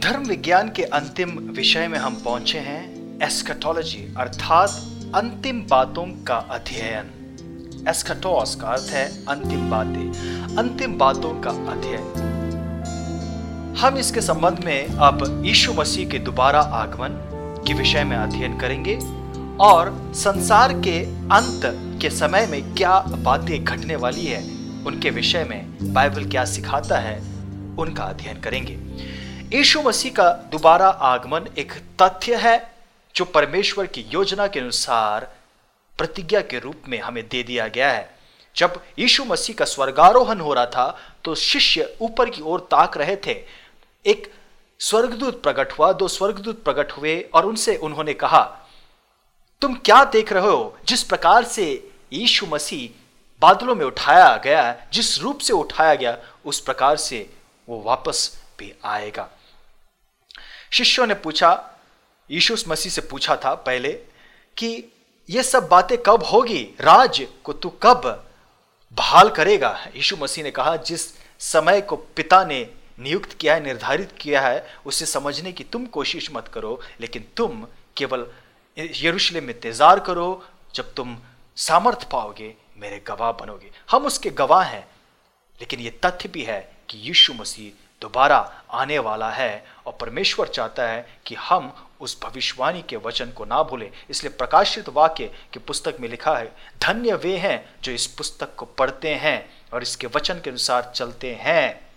धर्म विज्ञान के अंतिम विषय में हम पहुँचे हैं एस्कटोलॉजी अर्थात अंतिम बातों का अध्ययन। एस्कटोस का अर्थ है अंतिम बातें, अंतिम बातों का अध्ययन। हम इसके संबंध में अब यीशु मसीह के दोबारा आगमन के विषय में अध्ययन करेंगे और संसार के अंत के समय में क्या बातें घटने वाली है, उनके विषय में बाइबल क्या सिखाता है, उनका अध्ययन करेंगे। यीशु मसीह का दोबारा आगमन एक तथ्य है, जो परमेश्वर की योजना के अनुसार प्रतिज्ञा के रूप में हमें दे दिया गया है। जब यीशु मसीह का स्वर्गारोहण हो रहा था तो शिष्य ऊपर की ओर ताक रहे थे। एक स्वर्गदूत प्रकट हुआ, दो स्वर्गदूत प्रकट हुए और उनसे उन्होंने कहा, तुम क्या देख रहे हो जिस प्रकार से यीशु मसीह बादलों में उठाया गया, जिस रूप से उठाया गया, उस प्रकार से वो वापस भी आएगा? शिष्यों ने पूछा, यीशु मसीह से पूछा था पहले कि ये सब बातें कब होगी? राज को तू कब बहाल करेगा? यीशु मसीह ने कहा, जिस समय को पिता ने नियुक्त किया है, निर्धारित किया है, उसे समझने की तुम कोशिश मत करो, लेकिन तुम केवल यरूशलेम में इंतज़ार करो, जब तुम सामर्थ पाओगे, मेरे गवाह बनोगे। हम उसके गवाह हैं, लेकिन ये तथ्य भी है कि यीशु मसीह दोबारा आने वाला है और परमेश्वर चाहता है कि हम उस भविष्यवाणी के वचन को ना भूलें। इसलिए प्रकाशित वाक्य की पुस्तक में लिखा है, धन्य वे हैं जो इस पुस्तक को पढ़ते हैं और इसके वचन के अनुसार चलते हैं।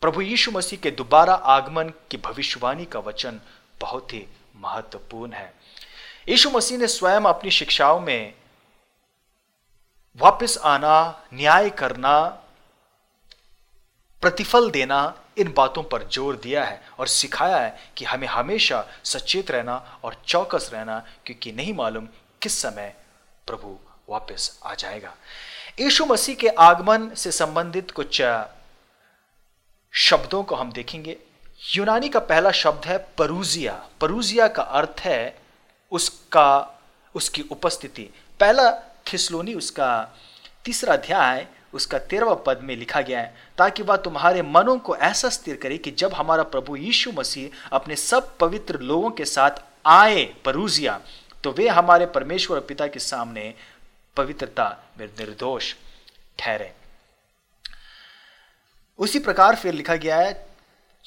प्रभु यीशु मसीह के दोबारा आगमन की भविष्यवाणी का वचन बहुत ही महत्वपूर्ण है। यीशु मसीह ने स्वयं अपनी शिक्षाओं में वापस आना, न्याय करना प्रतिफल देना इन बातों पर ज़ोर दिया है और सिखाया है कि हमें हमेशा सचेत रहना और चौकस रहना, क्योंकि नहीं मालूम किस समय प्रभु वापस आ जाएगा। यीशु मसीह के आगमन से संबंधित कुछ शब्दों को हम देखेंगे। यूनानी का पहला शब्द है परूजिया। परूजिया का अर्थ है उसका, उसकी उपस्थिति। पहला थिस्लोनी, उसका तीसरा अध्याय उसका तेरहवा पद में लिखा गया है, ताकि वह तुम्हारे मनों को ऐसा स्थिर करे कि जब हमारा प्रभु यीशु मसीह अपने सब पवित्र लोगों के साथ आए परूजिया तो वे हमारे परमेश्वर और पिता के सामने पवित्रता में निर्दोष ठहरे। उसी प्रकार फिर लिखा गया है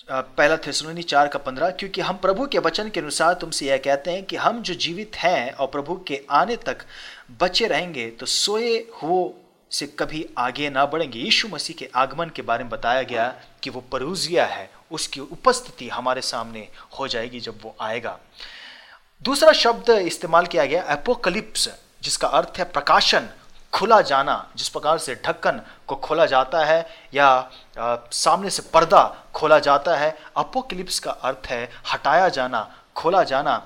पहला थिसलोनी चार का पंद्रह, क्योंकि हम प्रभु के वचन के अनुसार तुमसे यह कहते हैं कि हम जो जीवित हैं और प्रभु के आने तक बचे रहेंगे तो सोए हुए से कभी आगे ना बढ़ेंगे। यीशु मसीह के आगमन के बारे में बताया गया कि वो परूजिया है उसकी उपस्थिति हमारे सामने हो जाएगी जब वो आएगा। दूसरा शब्द इस्तेमाल किया गया एपोकलिप्स जिसका अर्थ है प्रकाशन खुला जाना जिस प्रकार से ढक्कन को खोला जाता है या आ, सामने से पर्दा खोला जाता है। अपोक्लिप्स का अर्थ है हटाया जाना खोला जाना।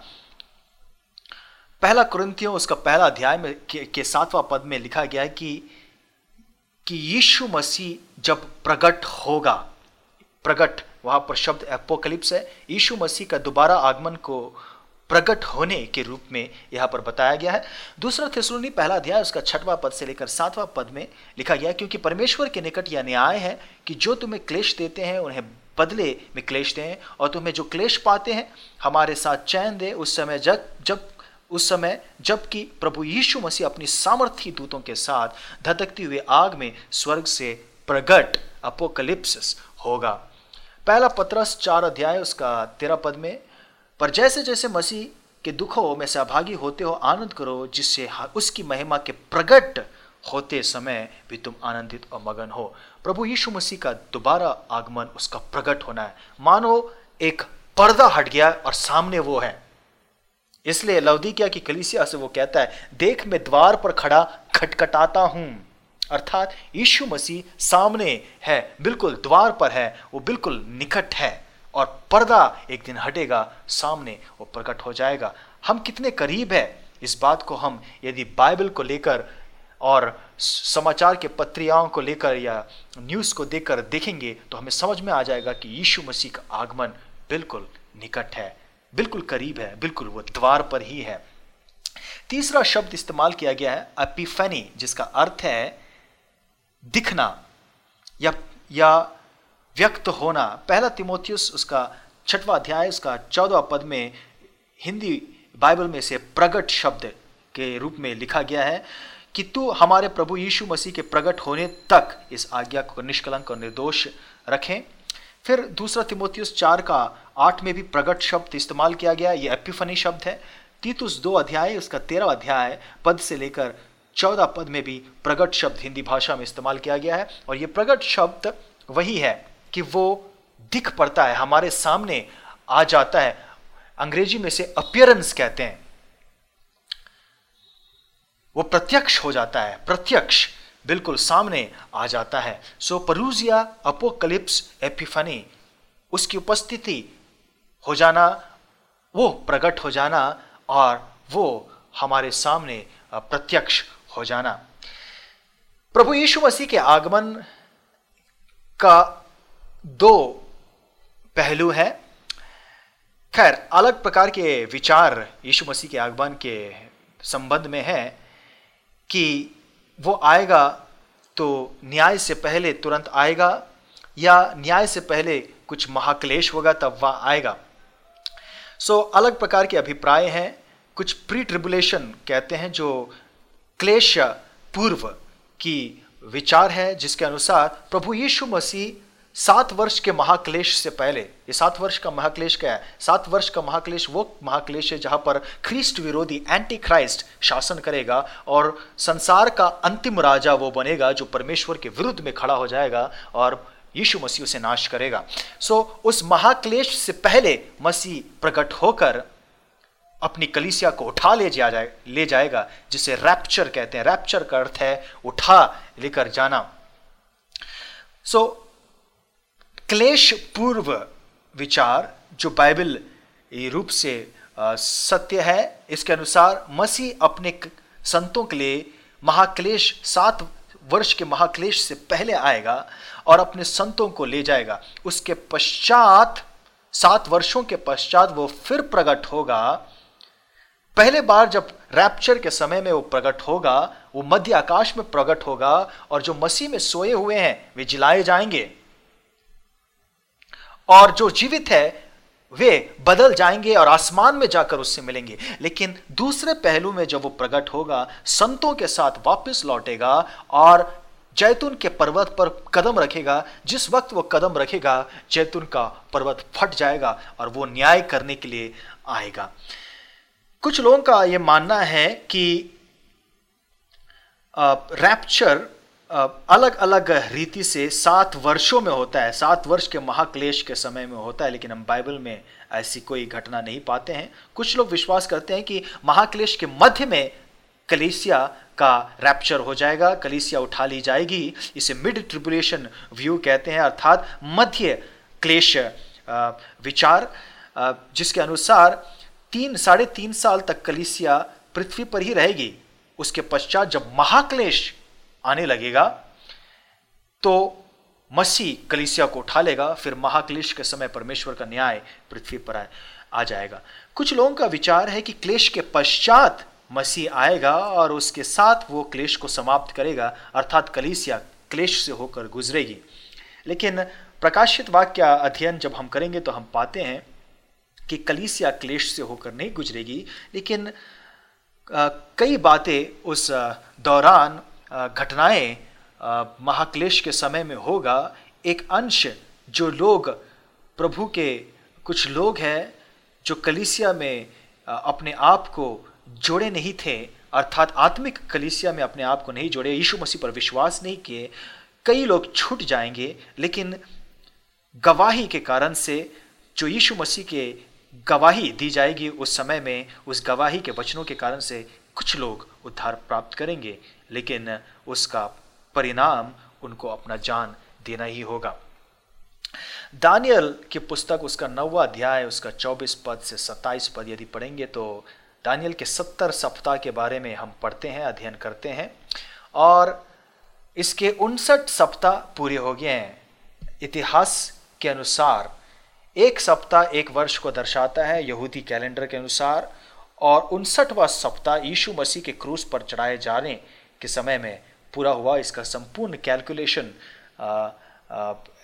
पहला कुरंतियों उसका पहला अध्याय में के, के सातवां पद में लिखा गया है कि कि यीशु मसीह जब प्रकट होगा प्रकट वहाँ पर शब्द एपोकलिप्स है, यीशु मसीह का दोबारा आगमन को प्रकट होने के रूप में यहाँ पर बताया गया है। दूसरा थिसलुनी पहला अध्याय, उसका छठवां पद से लेकर सातवां पद में लिखा गया क्योंकि परमेश्वर के निकट यह न्याय है कि जो तुम्हें क्लेश देते हैं, उन्हें बदले में क्लेश दें, और तुम्हें जो क्लेश पाते हैं, हमारे साथ चैन दे, उस समय जब जब उस समय, जबकि प्रभु यीशु मसीह अपनी सामर्थी दूतों के साथ धधकती हुई आग में स्वर्ग से प्रगट अपोकलिप्स होगा। पहला पत्रस चार अध्याय, उसका तेरह पद में, पर जैसे जैसे मसीह के दुखों में सहभागी होते हो, आनंद करो, जिससे उसकी महिमा के प्रगट होते समय भी तुम आनंदित और मगन हो। प्रभु यीशु मसीह का दोबारा आगमन, उसका प्रकट होना है। मानो एक पर्दा हट गया और सामने वो है। इसलिए लवदीकिया की कलिसिया से वो कहता है, देख मैं द्वार पर खड़ा खटखटाता हूँ। अर्थात यीशु मसीह सामने है, बिल्कुल द्वार पर है, वो बिल्कुल निकट है और पर्दा एक दिन हटेगा, सामने वो प्रकट हो जाएगा। हम कितने करीब है? इस बात को हम यदि बाइबल को लेकर और समाचार के पत्रियाओं को लेकर या न्यूज़ को देखकर देखेंगे तो हमें समझ में आ जाएगा कि यीशु मसीह का आगमन बिल्कुल निकट है। बिल्कुल करीब है, बिल्कुल वो द्वार पर ही है। तीसरा शब्द इस्तेमाल किया गया है एपिफेनी जिसका अर्थ है दिखना या या व्यक्त होना। पहला तिमोथियस, उसका छठवा अध्याय, उसका चौदवा पद में हिंदी बाइबल में से प्रगट शब्द के रूप में लिखा गया है कि तू हमारे प्रभु यीशु मसीह के प्रकट होने तक इस आज्ञा को निष्कलंक और निर्दोष रखें। फिर दूसरा तिमोथियस चार का आठ में भी प्रगट शब्द इस्तेमाल किया गया, ये एपिफनी शब्द है। तीतुस दो अध्याय, उसका तेरह अध्याय पद से लेकर चौदह पद में भी प्रगट शब्द हिंदी भाषा में इस्तेमाल किया गया है। और ये प्रगट शब्द वही है कि वो दिख पड़ता है, हमारे सामने आ जाता है। अंग्रेज़ी में से अपियरेंस कहते हैं। वो प्रत्यक्ष हो जाता है, प्रत्यक्ष, बिल्कुल सामने आ जाता है। सो परूजिया अपोकलिप्स एपिफनी, उसकी उपस्थिति हो जाना, वो प्रकट हो जाना और वो हमारे सामने प्रत्यक्ष हो जाना। प्रभु यीशु मसीह के आगमन का दो पहलू है। खैर, अलग प्रकार के विचार यीशु मसीह के आगमन के संबंध में है कि वो आएगा तो न्याय से पहले तुरंत आएगा या न्याय से पहले कुछ महाक्लेश होगा तब वह आएगा। सो so, अलग प्रकार के अभिप्राय हैं। कुछ प्री ट्रिबुलेशन कहते हैं जो क्लेश पूर्व की विचार है जिसके अनुसार प्रभु यीशु मसीह सात वर्ष के महाक्लेश से पहले ये सात वर्ष का महाक्लेश क्या है? सात वर्ष का महाक्लेश वो महाक्लेश है जहाँ पर ख्रीस्ट विरोधी एंटी क्राइस्ट शासन करेगा और संसार का अंतिम राजा वो बनेगा जो परमेश्वर के विरुद्ध में खड़ा हो जाएगा और यीशु मसीह उसे नाश करेगा। सो उस महाक्लेश से पहले मसीह प्रकट होकर अपनी कलिसिया को उठा ले जा जाए ले जाएगा जिसे रैप्चर कहते हैं। रैप्चर का अर्थ है उठा लेकर जाना। सो so, क्लेश पूर्व विचार जो बाइबल रूप से सत्य है इसके अनुसार मसीह अपने संतों के लिए महाक्लेश सात वर्ष के महाक्लेश से पहले आएगा और अपने संतों को ले जाएगा। उसके पश्चात, सात वर्षों के पश्चात वो फिर प्रकट होगा। पहले बार जब रैप्चर के समय में वो प्रकट होगा, वो मध्य आकाश में प्रकट होगा और जो मसीह में सोए हुए हैं, वे जिलाए जाएँगे। और जो जीवित है वे बदल जाएँगे और आसमान में जाकर उससे मिलेंगे। लेकिन दूसरे पहलू में जब वो प्रकट होगा, संतों के साथ वापस लौटेगा और जैतून के पर्वत पर कदम रखेगा, जिस वक्त वो कदम रखेगा, जैतून का पर्वत फट जाएगा और वो न्याय करने के लिए आएगा। कुछ लोगों का यह मानना है कि रैप्चर अलग अलग रीति से सात वर्षों में होता है। सात वर्ष के महाक्लेश के समय में होता है, लेकिन हम बाइबल में ऐसी कोई घटना नहीं पाते हैं। कुछ लोग विश्वास करते हैं कि महाक्लेश के मध्य में कलेसिया का रैप्चर हो जाएगा, कलेसिया उठा ली जाएगी। इसे मिड ट्रिबुलेशन व्यू कहते हैं, अर्थात मध्य क्लेश विचार जिसके अनुसार तीन, साढ़े तीन साल तक कलिसिया पृथ्वी पर ही रहेगी। उसके पश्चात जब महाक्लेश आने लगेगा तो मसीह कलिसिया को उठा लेगा फिर महाक्लेश के समय परमेश्वर का न्याय पृथ्वी पर आ, जाएगा। कुछ लोगों का विचार है कि क्लेश के पश्चात मसीह आएगा और उसके साथ वो क्लेश को समाप्त करेगा अर्थात कलिसिया क्लेश से होकर गुजरेगी। लेकिन प्रकाशित वाक्य अध्ययन जब हम करेंगे तो हम पाते हैं कि कलिसिया क्लेश से होकर नहीं गुजरेगी लेकिन कई बातें उस दौरान घटनाएँ महाक्लेश के समय में होगा, एक अंश जो लोग, प्रभु के कुछ लोग हैं, जो कलिसिया में अपने आप को जोड़े नहीं थे, अर्थात आत्मिक कलिसिया में अपने आप को नहीं जोड़े, यीशु मसीह पर विश्वास नहीं किए, कई लोग छूट जाएँगे, लेकिन गवाही के कारण से जो यीशु मसीह के गवाही दी जाएगी उस समय में, उस गवाही के वचनों के कारण से कुछ लोग उद्धार प्राप्त करेंगे, लेकिन उसका परिणाम उनको अपना जान देना ही होगा। दानियल की पुस्तक उसका नौवा अध्याय, उसका चौबीस पद से सत्ताईस पद यदि पढ़ेंगे तो दानियल के सत्तर सप्ताह के बारे में हम पढ़ते हैं, अध्ययन करते हैं, और इसके उनसठ सप्ताह पूरे हो गए हैं। इतिहास के अनुसार एक सप्ताह एक वर्ष को दर्शाता है, यहूदी कैलेंडर के अनुसार और उनसठवा सप्ताह यीशु मसीह के क्रूस पर चढ़ाए जाने के समय में पूरा हुआ। इसका संपूर्ण कैलकुलेशन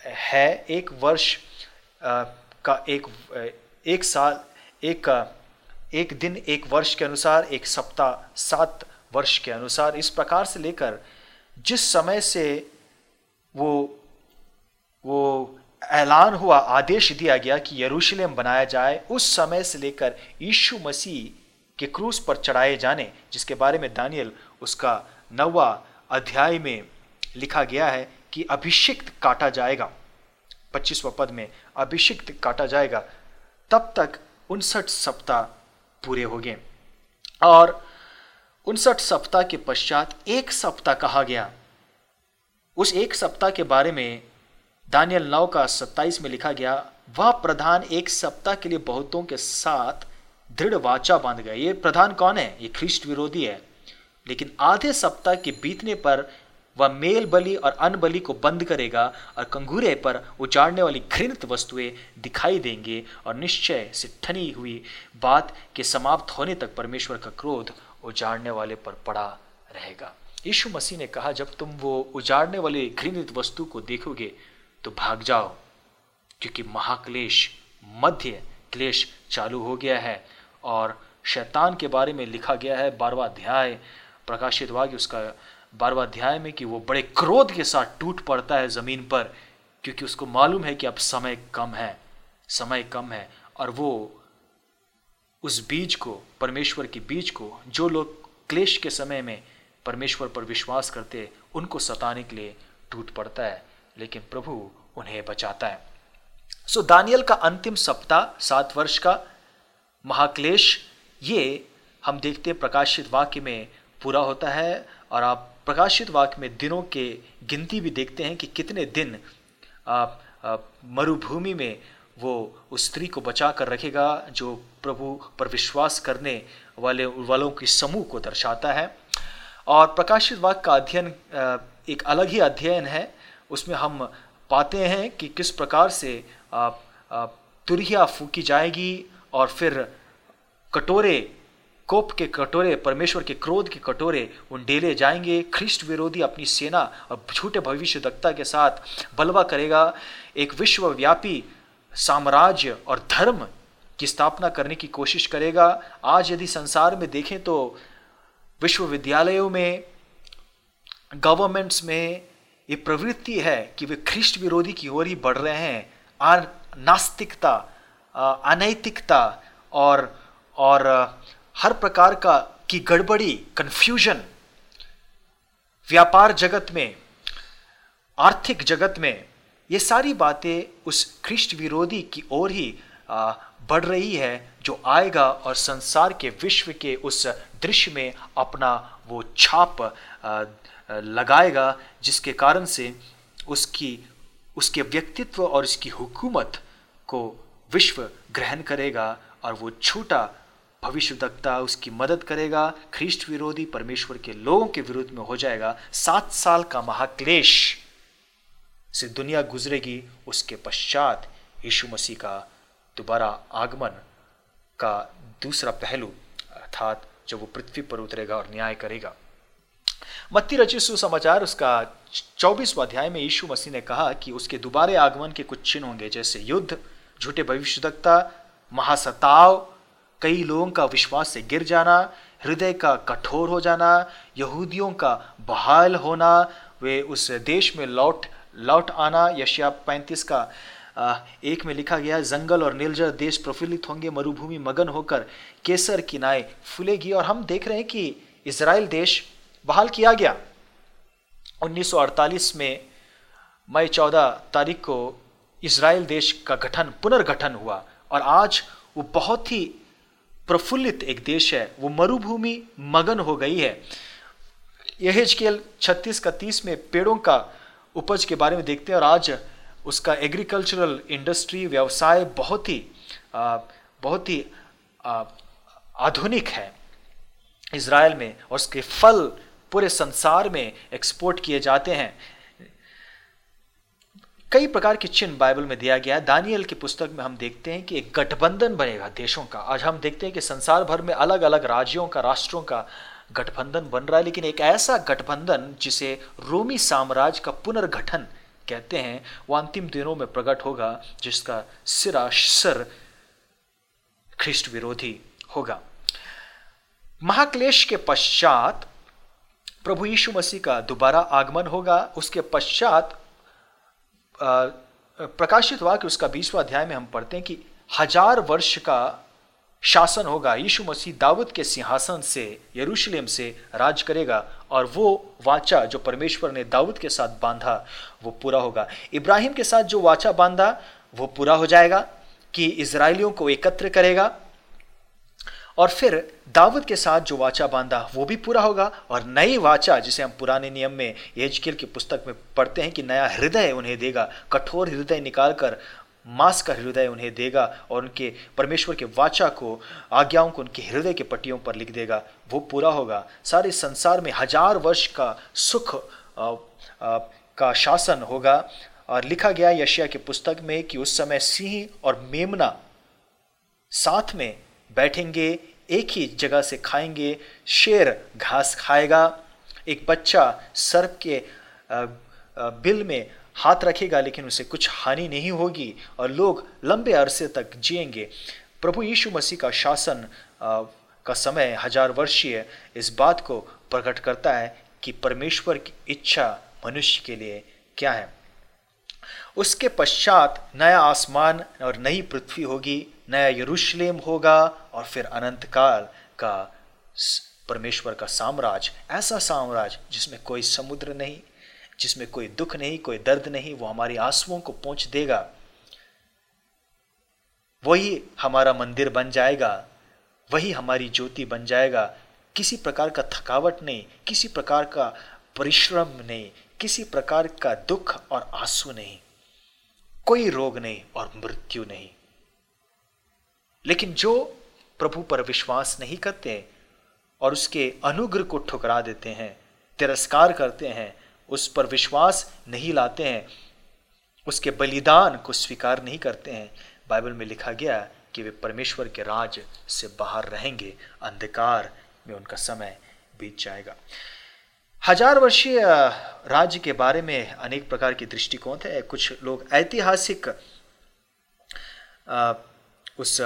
है एक वर्ष आ, का एक एक साल एक एक दिन एक वर्ष के अनुसार एक सप्ताह सात वर्ष के अनुसार। इस प्रकार से लेकर जिस समय से वो वो ऐलान हुआ आदेश दिया गया कि यरूशलेम बनाया जाए उस समय से लेकर यीशु मसीह के क्रूस पर चढ़ाए जाने, जिसके बारे में दानियल उसका नवा अध्याय में लिखा गया है कि अभिषिक्त काटा जाएगा। पच्चीसवा पद में, अभिषिक्त काटा जाएगा, तब तक उनसठ सप्ताह पूरे हो गए और उनसठ सप्ताह के पश्चात एक सप्ताह कहा गया। उस एक सप्ताह के बारे में दानियल नौ का सत्ताईस में लिखा गया, वह प्रधान एक सप्ताह के लिए बहुतों के साथ दृढ़ वाचा बाँध गया। ये प्रधान कौन है? ये ख्रिस्ट विरोधी है। लेकिन आधे सप्ताह के बीतने पर वह मेल बलि और अन्न बलि को बंद करेगा और कंगूरे पर उजाड़ने वाली घृणित वस्तुएँ दिखाई देंगे और निश्चय से ठनी हुई बात के समाप्त होने तक परमेश्वर का क्रोध उजाड़ने वाले पर पड़ा रहेगा। यीशु मसीह ने कहा, जब तुम वो उजाड़ने वाली घृणित वस्तु को देखोगे तो भाग जाओ, क्योंकि महाक्लेश, मध्य क्लेश चालू हो गया है। और शैतान के बारे में लिखा गया है बारवा अध्याय। प्रकाशित कि उसका बारवा अध्याय में कि वो बड़े क्रोध के साथ टूट पड़ता है ज़मीन पर क्योंकि उसको मालूम है कि अब समय कम है समय कम है। और वो उस बीज को परमेश्वर के बीज को जो लोग क्लेश के समय में परमेश्वर पर विश्वास करते उनको सताने के लिए टूट पड़ता है लेकिन प्रभु उन्हें बचाता है। सो so, दानियल का अंतिम सप्ताह सात वर्ष का महाक्लेश ये हम देखते प्रकाशित वाक्य में पूरा होता है और आप प्रकाशित वाक्य में दिनों के गिनती भी देखते हैं कि कितने दिन आप, मरुभूमि में वो उस स्त्री को बचा कर रखेगा जो प्रभु पर विश्वास करने वाले वालों की समूह को दर्शाता है। और प्रकाशित वाक्य का अध्ययन एक अलग ही अध्ययन है। उसमें हम पाते हैं कि किस प्रकार से तुरहिया फूकी जाएगी और फिर कटोरे, कोप के कटोरे, परमेश्वर के क्रोध के कटोरे, उन डेले जाएँगे। ख्रिस्ट विरोधी अपनी सेना और झूठे भविष्य दत्ता के साथ बलवा करेगा। एक विश्वव्यापी साम्राज्य और धर्म की स्थापना करने की कोशिश करेगा। आज यदि संसार में देखें तो विश्वविद्यालयों में, गवर्नमेंट्स में ये प्रवृत्ति है कि वे ख्रिस्ट विरोधी की ओर ही बढ़ रहे हैं। नास्तिकता अनैतिकता और और हर प्रकार का, की गड़बड़ी कंफ्यूजन व्यापार जगत में, आर्थिक जगत में, ये सारी बातें उस ख्रिस्ट विरोधी की ओर ही बढ़ रही है, जो आएगा और संसार के विश्व के उस दृश्य में अपना वो छाप लगाएगा, जिसके कारण से उसकी, उसके व्यक्तित्व और उसकी हुकूमत को विश्व ग्रहण करेगा और वो छोटा भविष्यवक्ता उसकी मदद करेगा ख्रिस्ट विरोधी परमेश्वर के लोगों के विरुद्ध में हो जाएगा, सात साल का महाक्लेश से दुनिया गुजरेगी, उसके पश्चात यीशु मसीह का दोबारा आगमन का दूसरा पहलू, अर्थात जब वो पृथ्वी पर उतरेगा और न्याय करेगा। मत्ती रचित सुसमाचार, उसका चौबीसवा अध्याय में यीशु मसीह ने कहा कि उसके दोबारे आगमन के कुछ चिन्ह होंगे, जैसे युद्ध, झूठे भविष्यदक्ता महासताव कई लोगों का विश्वास से गिर जाना, हृदय का कठोर हो जाना, यहूदियों का बहाल होना, वे उस देश में लौट लौट आना। यशिया पैंतीस का एक में लिखा गया जंगल और नीलजर देश प्रफुल्लित होंगे, मरुभूमि मगन होकर केसर की नाए फूलेगी। और हम देख रहे हैं कि इसराइल देश बहाल किया गया। 1948 में मई 14 तारीख को इसराइल देश का गठन, पुनर्गठन हुआ। और आज वो बहुत ही प्रफुल्लित एक देश है वो मरुभूमि मगन हो गई है। यह के छत्तीस का तीस में पेड़ों का उपज के बारे में देखते हैं और आज उसका एग्रीकल्चरल इंडस्ट्री व्यवसाय बहुत ही आ, बहुत ही आ, आधुनिक है। इसराइल में और उसके फल पूरे संसार में एक्सपोर्ट किए जाते हैं। कई प्रकार के चिन्ह बाइबल में दिया गया है। दानियल की पुस्तक में हम देखते हैं कि एक गठबंधन बनेगा देशों का। आज हम देखते हैं कि संसार भर में अलग अलग राज्यों का, राष्ट्रों का गठबंधन बन रहा है, लेकिन एक ऐसा गठबंधन जिसे रोमी साम्राज्य का पुनर्गठन कहते हैं, वो अंतिम दिनों में प्रकट होगा, जिसका सिरा सर ख्रिस्ट विरोधी होगा। महाक्लेश के पश्चात प्रभु यीशु मसीह का दोबारा आगमन होगा। उसके पश्चात प्रकाशित हुआ कि उसका बीसवा अध्याय में हम पढ़ते हैं कि हज़ार वर्ष का शासन होगा, यीशु मसीह दाऊद के सिंहासन से, यरूशलेम से राज करेगा और वो वाचा जो परमेश्वर ने दाऊद के साथ बांधा, वो पूरा होगा। इब्राहिम के साथ जो वाचा बांधा, वो पूरा हो जाएगा कि इसराइलियों को एकत्र करेगा और फिर दावत के साथ जो वाचा बांधा वो भी पूरा होगा। और नई वाचा जिसे हम पुराने नियम में एजकिल की पुस्तक में पढ़ते हैं कि नया हृदय उन्हें देगा कठोर हृदय निकालकर मांस का हृदय उन्हें देगा और उनके परमेश्वर के वाचा को आज्ञाओं को उनके हृदय के पट्टियों पर लिख देगा। वो पूरा होगा। सारे संसार में हज़ार वर्ष का सुख आ, आ, का शासन होगा। और लिखा गया यशिया की पुस्तक में कि उस समय सिंह और मेमना साथ में बैठेंगे, एक ही जगह से खाएँगे, शेर घास खाएगा, एक बच्चा सर्प के बिल में हाथ रखेगा, लेकिन उसे कुछ हानि नहीं होगी और लोग लंबे अरसे तक जिएँगे। प्रभु यीशु मसीह का शासन का समय हज़ार वर्षीय इस बात को प्रकट करता है कि परमेश्वर की इच्छा मनुष्य के लिए क्या है। उसके पश्चात नया आसमान और नई पृथ्वी होगी, नया यरूशलेम होगा और फिर अनंत काल का परमेश्वर का साम्राज्य, ऐसा साम्राज्य जिसमें कोई समुद्र नहीं, जिसमें कोई दुख नहीं, कोई दर्द नहीं, वो हमारी आंसुओं को पहुँच देगा। वही हमारा मंदिर बन जाएगा, वही हमारी ज्योति बन जाएगा। किसी प्रकार का थकावट नहीं, किसी प्रकार का परिश्रम नहीं, किसी प्रकार का दुख और आँसू नहीं। कोई रोग नहीं और मृत्यु नहीं। लेकिन जो प्रभु पर विश्वास नहीं करते और उसके अनुग्रह को ठुकरा देते हैं, तिरस्कार करते हैं, उस पर विश्वास नहीं लाते हैं, उसके बलिदान को स्वीकार नहीं करते हैं, बाइबल में लिखा गया कि वे परमेश्वर के राज से बाहर रहेंगे, अंधकार में उनका समय बीत जाएगा। हज़ार वर्षीय राज्य के बारे में अनेक प्रकार के दृष्टिकोण थे। कुछ लोग ऐतिहासिक उस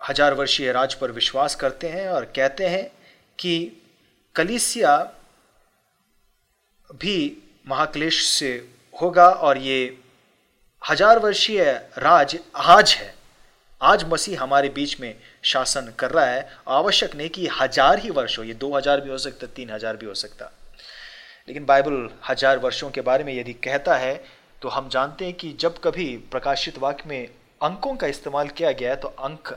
हज़ार वर्षीय राज पर विश्वास करते हैं और कहते हैं कि कलिसिया भी महाक्लेश से होगा और ये हज़ार वर्षीय राज आज है। आज मसीह हमारे बीच में शासन कर रहा है, आवश्यक नहीं कि हज़ार ही वर्ष हो, ये दो हज़ार भी हो सकता, तीन हज़ार भी हो सकता। लेकिन बाइबल हज़ार वर्षों के बारे में यदि कहता है तो हम जानते हैं कि जब कभी प्रकाशित वाक्य में अंकों का इस्तेमाल किया गया है तो अंक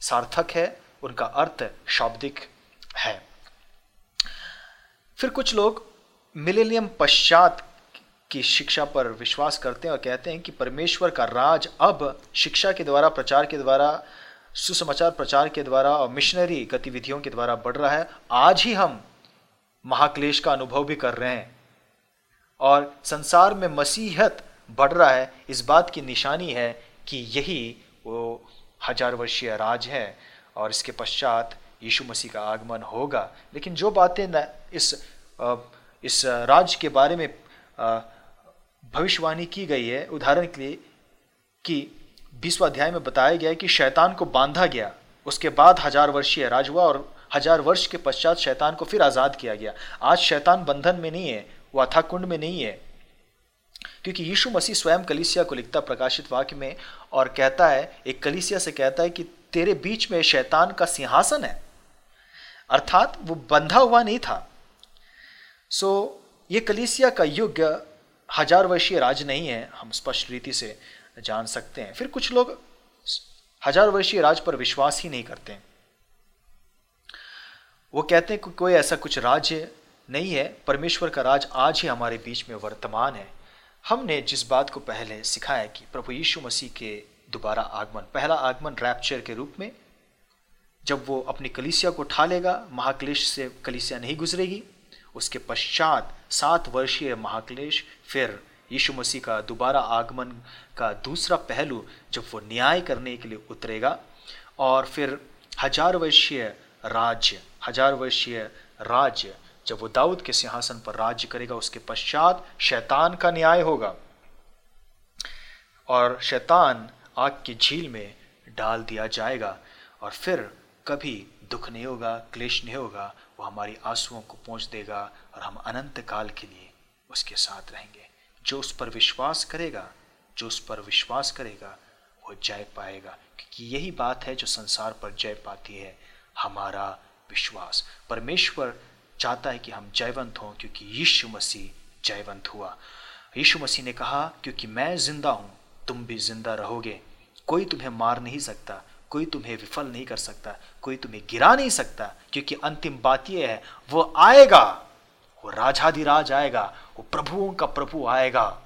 सार्थक है, उनका अर्थ शाब्दिक है। फिर कुछ लोग मिलेनियम पश्चात की शिक्षा पर विश्वास करते हैं और कहते हैं कि परमेश्वर का राज अब शिक्षा के द्वारा, प्रचार के द्वारा सुसमाचार प्रचार के द्वारा और मिशनरी गतिविधियों के द्वारा बढ़ रहा है। आज ही हम महाक्लेश का अनुभव भी कर रहे हैं। और संसार में मसीहत बढ़ रहा है। इस बात की निशानी है कि यही वो हज़ार वर्षीय राज है और इसके पश्चात यीशु मसीह का आगमन होगा। लेकिन जो बातें न इस इस राज के बारे में भविष्यवाणी की गई है, उदाहरण के लिए कि बीसवा अध्याय में बताया गया है कि शैतान को बांधा गया। उसके बाद हज़ार वर्षीय राज हुआ और हज़ार वर्ष के पश्चात शैतान को फिर आज़ाद किया गया। आज शैतान बंधन में नहीं है, वो अथा कुंड में नहीं है। क्योंकि यीशु मसीह स्वयं कलिसिया को लिखता, प्रकाशित वाक्य में और कहता है, एक कलिसिया से कहता है कि तेरे बीच में शैतान का सिंहासन है। अर्थात वो बंधा हुआ नहीं था। सो, ये कलिसिया का युग हज़ार वर्षीय राज नहीं है, हम स्पष्ट रीति से जान सकते हैं। फिर कुछ लोग हज़ार वर्षीय राज पर विश्वास ही नहीं करते वो कहते हैं कि कोई ऐसा कुछ राज्य नहीं है। परमेश्वर का राज आज ही हमारे बीच में वर्तमान है। हमने जिस बात को पहले सिखाया कि प्रभु यीशु मसीह के दोबारा आगमन, पहला आगमन रैप्चर के रूप में, जब वो अपनी कलिसिया को उठा लेगा, महाक्लेश से कलिसिया नहीं गुजरेगी, उसके पश्चात सात वर्षीय महाक्लेश फिर यीशु मसीह का दोबारा आगमन का दूसरा पहलू जब वो न्याय करने के लिए उतरेगा और फिर हज़ार वर्षीय राज्य, हज़ार वर्षीय राज्य, जब वो दाऊद के सिंहासन पर राज्य करेगा, उसके पश्चात शैतान का न्याय होगा और शैतान आग की झील में डाल दिया जाएगा और फिर कभी दुख नहीं होगा, क्लेश नहीं होगा, वो हमारी आंसुओं को पहुँच देगा और हम अनंत काल के लिए उसके साथ रहेंगे। जो उस पर विश्वास करेगा, जो उस पर विश्वास करेगा, वो जय पाएगा। क्योंकि यही बात है जो संसार पर जय पाती है, हमारा विश्वास। परमेश्वर चाहता है कि हम जयवंत हों, क्योंकि यीशु मसीह जयवंत हुआ। यीशु मसीह ने कहा, क्योंकि मैं ज़िंदा हूँ, तुम भी ज़िंदा रहोगे। कोई तुम्हें मार नहीं सकता, कोई तुम्हें विफल नहीं कर सकता, कोई तुम्हें गिरा नहीं सकता, क्योंकि अंतिम बात यह है, वो आएगा, वो राजाधिराज आएगा वो प्रभुओं का प्रभु आएगा।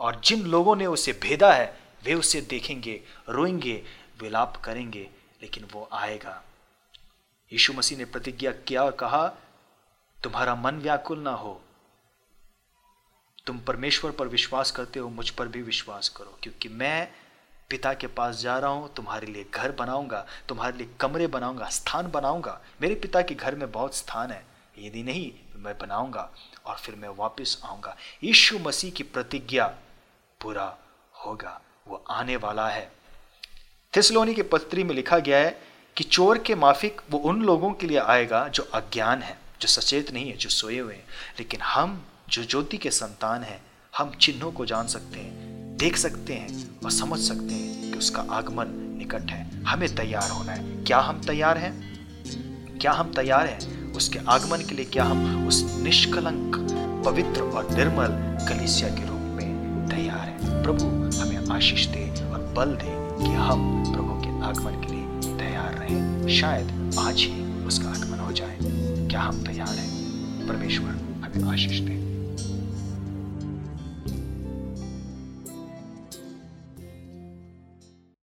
और जिन लोगों ने उसे भेदा है, वे उसे देखेंगे, रोएँगे, विलाप करेंगे, लेकिन वो आएगा। यीशु मसीह ने प्रतिज्ञा किया और कहा, तुम्हारा मन व्याकुल ना हो। तुम परमेश्वर पर विश्वास करते हो, मुझ पर भी विश्वास करो, क्योंकि मैं पिता के पास जा रहा हूँ, तुम्हारे लिए घर बनाऊँगा, तुम्हारे लिए कमरे बनाऊँगा, स्थान बनाऊँगा। मेरे पिता के घर में बहुत स्थान है। यदि नहीं, मैं बनाऊँगा। और फिर मैं वापस आऊँगा। यीशु मसीह की प्रतिज्ञा पूरा होगा। वो आने वाला है। थिसलोनी के पत्री में लिखा गया है कि चोर के माफिक वो उन लोगों के लिए आएगा जो अज्ञान है, जो सचेत नहीं है, जो सोए हुए हैं। लेकिन हम, जो ज्योति के संतान हैं, हम चिन्हों को जान सकते हैं, देख सकते हैं और समझ सकते हैं कि उसका आगमन निकट है। हमें तैयार होना है। क्या हम तैयार हैं? क्या हम तैयार हैं? उसके आगमन के लिए क्या हम उस निष्कलंक, पवित्र और निर्मल कलिसिया के रूप में तैयार हैं? प्रभु, हमें आशीष दे और बल दे कि हम प्रभु के आगमन के लिए तैयार रहें। शायद आज ही उसका आगमन हो जाए। क्या हम तैयार हैं? परमेश्वर, हमें आशीष दें।